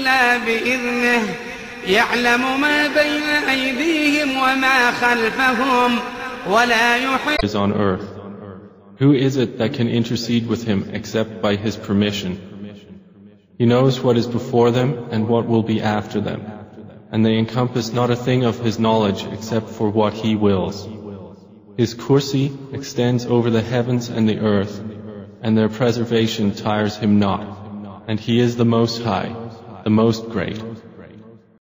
إلا بإذنه يعلم ما بين أيديهم وما خلفهم ولا يحيطون is on earth. Who is it that can intercede with him except by his permission? He knows what is before them and what will be after them, and they encompass not a thing of his knowledge except for what he wills. His kursi extends over the heavens and the earth, and their preservation tires him not, and he is the Most High, the Most Great.